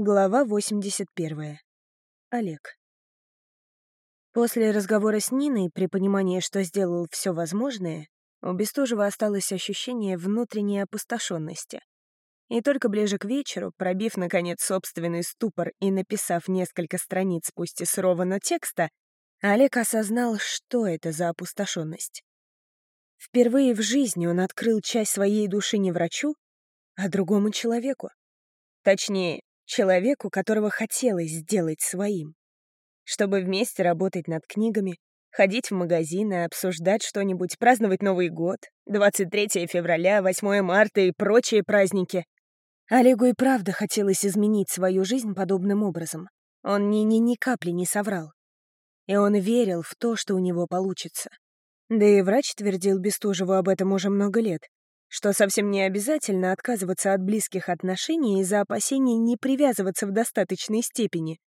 Глава 81. Олег. После разговора с Ниной, при понимании, что сделал все возможное, у Бестужева осталось ощущение внутренней опустошенности. И только ближе к вечеру, пробив, наконец, собственный ступор и написав несколько страниц, пусть и сырого, текста, Олег осознал, что это за опустошенность. Впервые в жизни он открыл часть своей души не врачу, а другому человеку. Точнее, человеку, которого хотелось сделать своим. Чтобы вместе работать над книгами, ходить в магазины, обсуждать что-нибудь, праздновать Новый год, 23 февраля, 8 марта и прочие праздники. Олегу и правда хотелось изменить свою жизнь подобным образом. Он ни, ни, ни капли не соврал. И он верил в то, что у него получится. Да и врач твердил Бестужеву об этом уже много лет, что совсем не обязательно отказываться от близких отношений из-за опасений не привязываться в достаточной степени.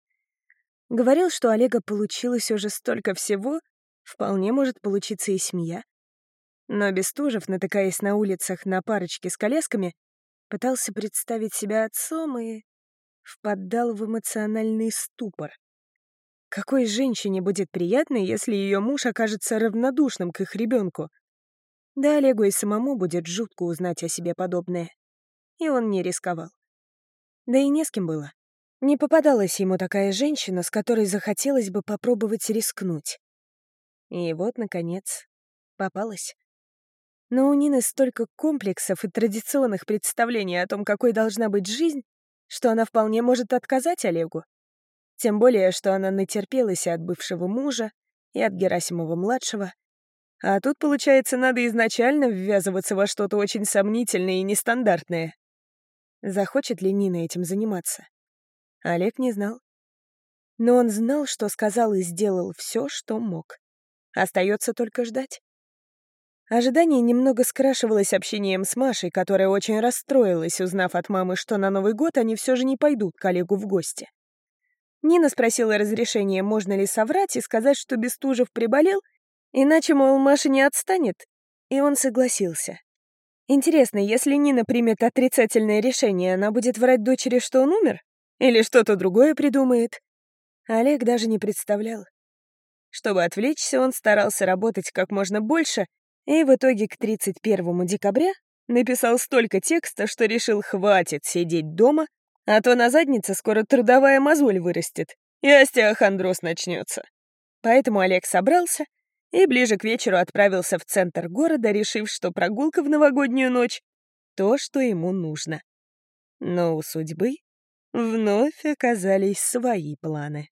Говорил, что Олега получилось уже столько всего, вполне может получиться и семья. Но Бестужев, натыкаясь на улицах на парочке с колясками, пытался представить себя отцом и впадал в эмоциональный ступор. Какой женщине будет приятно, если ее муж окажется равнодушным к их ребенку? Да Олегу и самому будет жутко узнать о себе подобное. И он не рисковал. Да и не с кем было. Не попадалась ему такая женщина, с которой захотелось бы попробовать рискнуть. И вот, наконец, попалась. Но у Нины столько комплексов и традиционных представлений о том, какой должна быть жизнь, что она вполне может отказать Олегу. Тем более, что она натерпелась от бывшего мужа, и от Герасимова-младшего, а тут, получается, надо изначально ввязываться во что-то очень сомнительное и нестандартное. Захочет ли Нина этим заниматься? Олег не знал. Но он знал, что сказал и сделал все, что мог. Остается только ждать. Ожидание немного скрашивалось общением с Машей, которая очень расстроилась, узнав от мамы, что на Новый год они все же не пойдут к Олегу в гости. Нина спросила разрешения, можно ли соврать и сказать, что Бестужев приболел Иначе, мол, Маша не отстанет. И он согласился. Интересно, если Нина примет отрицательное решение, она будет врать дочери, что он умер? Или что-то другое придумает? Олег даже не представлял. Чтобы отвлечься, он старался работать как можно больше, и в итоге к 31 декабря написал столько текста, что решил, хватит сидеть дома, а то на заднице скоро трудовая мозоль вырастет, и остеохондроз начнется. Поэтому Олег собрался — и ближе к вечеру отправился в центр города, решив, что прогулка в новогоднюю ночь — то, что ему нужно. Но у судьбы вновь оказались свои планы.